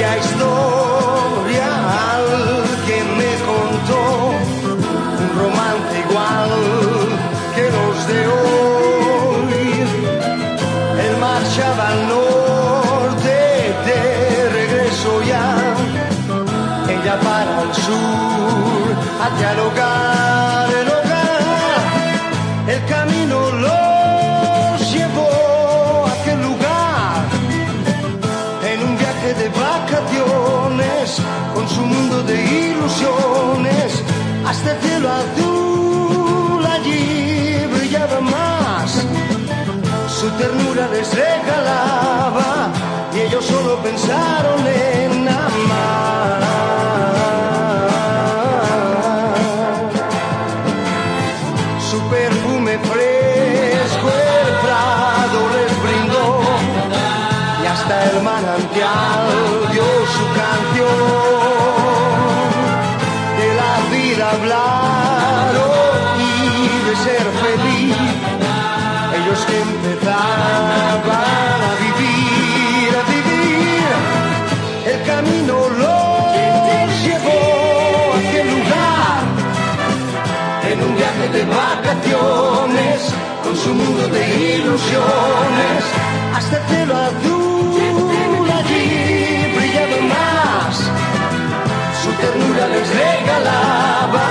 aquella historia alguien me contó. Un romance igual que los de hoy. Él marchaba al norte de regreso ya, ella para el sur a dialogar, el hogar, el camino lo de vacaciones, con su mundo de ilusiones, hasta el cielo azul allí brillaba más. Su ternura les regalaba con su mundo de ilusiones, hasta el cielo azul allí brillaba más. Su ternura les regalaba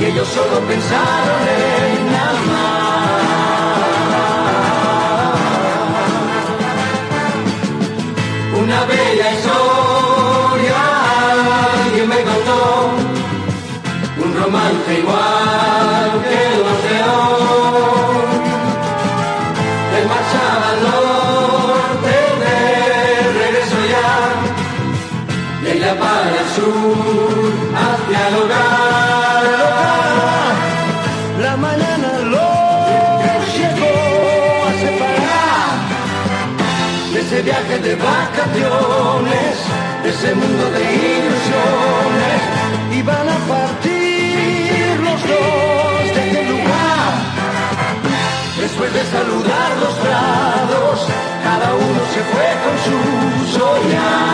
y ellos solo pensaron en amar. Una bella historia alguien me contó un romance igual en marcha al norte de regreso ya, Leila para el sur, hacia el hogar. La mañana los llegó a separar de ese viaje de vacaciones, de ese mundo de ilusiones, y van a partir. Yeah.